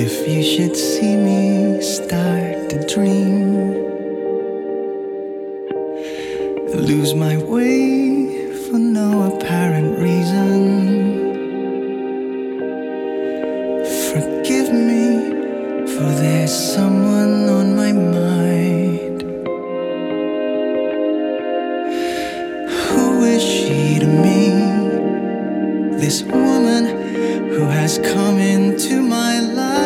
If you should see me start to dream, lose my way for no apparent reason, forgive me, for there's someone on my mind. Who is she to me? This woman who has come into my life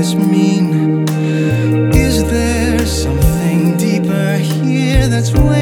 this mean? Is there something deeper here that's waiting?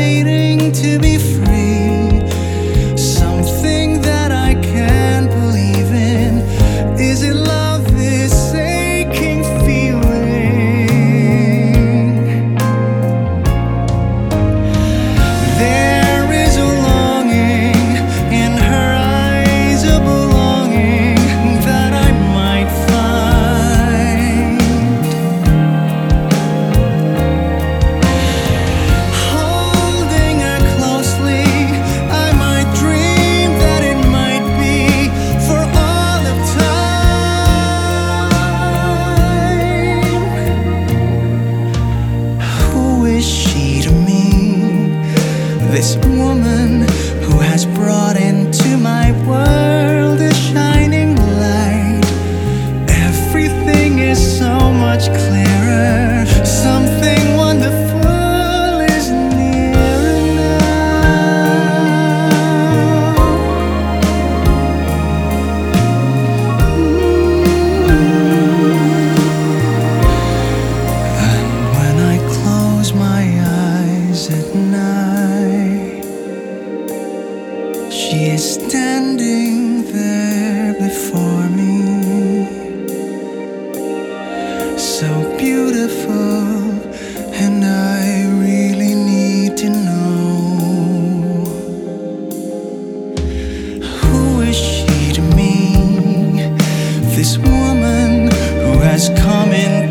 has come.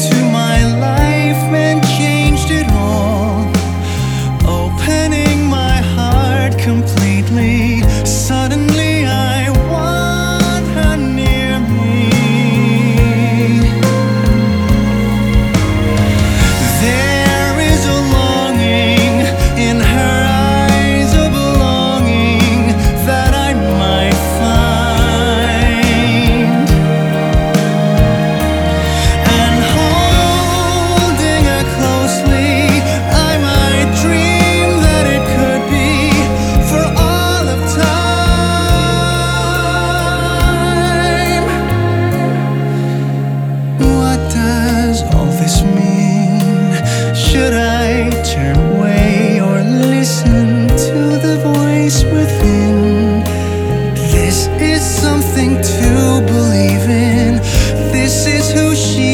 who she